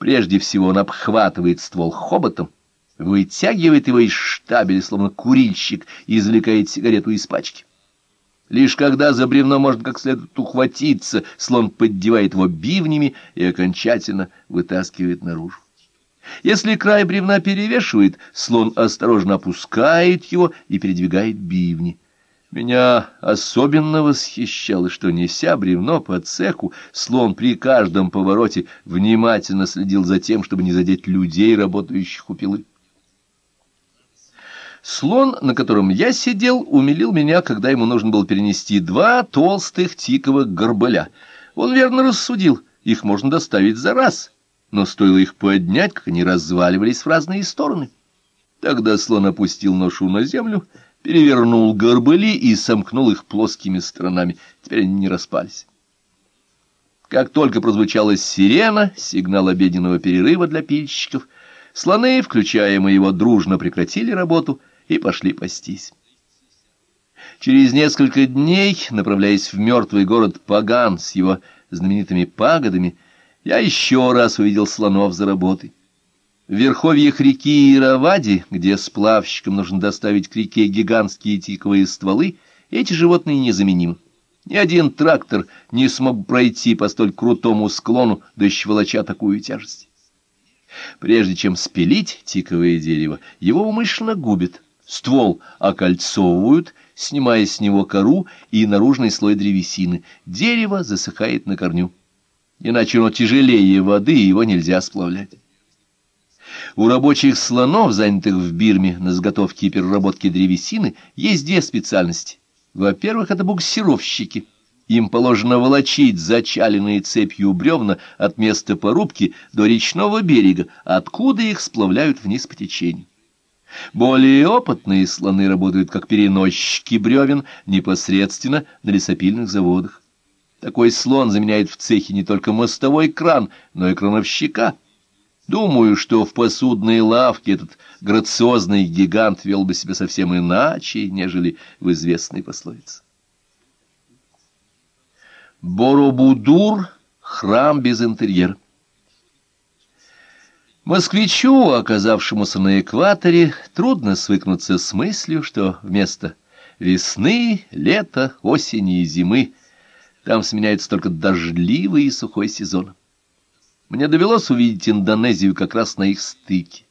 Прежде всего он обхватывает ствол хоботом, вытягивает его из штабеля, словно курильщик, и извлекает сигарету из пачки. Лишь когда за бревно может как следует ухватиться, слон поддевает его бивнями и окончательно вытаскивает наружу. Если край бревна перевешивает, слон осторожно опускает его и передвигает бивни. Меня особенно восхищало, что, неся бревно по цеху, слон при каждом повороте внимательно следил за тем, чтобы не задеть людей, работающих у пилы. Слон, на котором я сидел, умилил меня, когда ему нужно было перенести два толстых тиковых горбыля. Он верно рассудил, их можно доставить за раз, но стоило их поднять, как они разваливались в разные стороны. Тогда слон опустил ношу на землю, перевернул горбыли и сомкнул их плоскими сторонами. Теперь они не распались. Как только прозвучала сирена, сигнал обеденного перерыва для пильщиков, слоны, включая моего, дружно прекратили работу — и пошли пастись. Через несколько дней, направляясь в мертвый город Паган с его знаменитыми пагодами, я еще раз увидел слонов за работой. В верховьях реки Иравади, где сплавщикам нужно доставить к реке гигантские тиковые стволы, эти животные незаменимы. Ни один трактор не смог пройти по столь крутому склону, да еще волоча такую тяжесть. Прежде чем спилить тиковое дерево, его умышленно губят. Ствол окольцовывают, снимая с него кору и наружный слой древесины. Дерево засыхает на корню. Иначе оно тяжелее воды, и его нельзя сплавлять. У рабочих слонов, занятых в Бирме на заготовке и переработке древесины, есть две специальности. Во-первых, это буксировщики. Им положено волочить зачаленные цепью бревна от места порубки до речного берега, откуда их сплавляют вниз по течению. Более опытные слоны работают как переносчики бревен непосредственно на лесопильных заводах. Такой слон заменяет в цехе не только мостовой кран, но и крановщика. Думаю, что в посудной лавке этот грациозный гигант вел бы себя совсем иначе, нежели в известной пословице. Боробудур — храм без интерьера. Москвичу, оказавшемуся на экваторе, трудно свыкнуться с мыслью, что вместо весны, лета, осени и зимы там сменяются только дождливый и сухой сезон. Мне довелось увидеть Индонезию как раз на их стыке.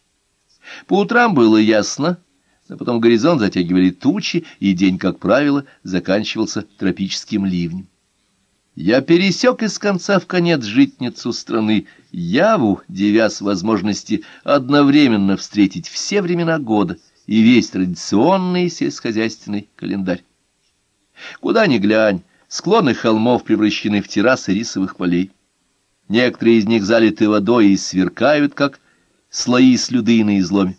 По утрам было ясно, но потом горизонт затягивали тучи, и день, как правило, заканчивался тропическим ливнем. Я пересек из конца в конец житницу страны, Яву, девясь возможности одновременно встретить все времена года и весь традиционный сельскохозяйственный календарь. Куда ни глянь, склоны холмов превращены в террасы рисовых полей. Некоторые из них залиты водой и сверкают, как слои слюды на изломе.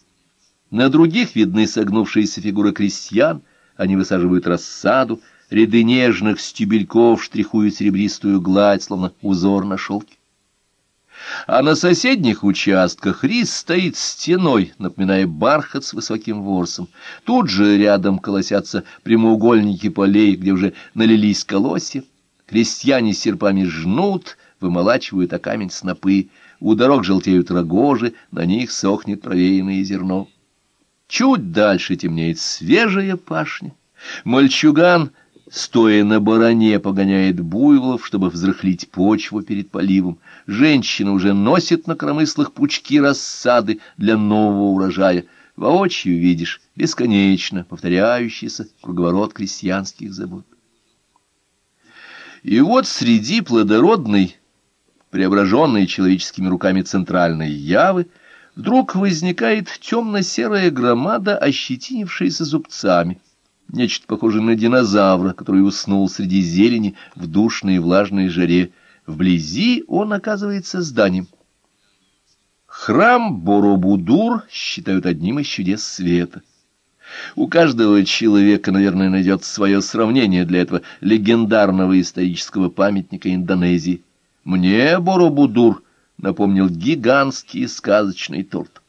На других видны согнувшиеся фигуры крестьян, они высаживают рассаду, Ряды нежных стебельков штрихуют серебристую гладь, словно узор на шелке. А на соседних участках рис стоит стеной, напоминая бархат с высоким ворсом. Тут же рядом колосятся прямоугольники полей, где уже налились колосья. Крестьяне серпами жнут, вымолачивают о камень снопы. У дорог желтеют рогожи, на них сохнет провеянное зерно. Чуть дальше темнеет свежая пашня. Мальчуган стоя на баране, погоняет буйволов, чтобы взрыхлить почву перед поливом. Женщина уже носит на коромыслах пучки рассады для нового урожая. Воочию видишь бесконечно повторяющийся круговорот крестьянских забот. И вот среди плодородной, преображенной человеческими руками центральной явы, вдруг возникает темно-серая громада, ощетинившаяся зубцами нечто похожее на динозавра, который уснул среди зелени в душной и влажной жаре. Вблизи он оказывается зданием. Храм Боробудур считают одним из чудес света. У каждого человека, наверное, найдется свое сравнение для этого легендарного исторического памятника Индонезии. Мне Боробудур напомнил гигантский сказочный торт.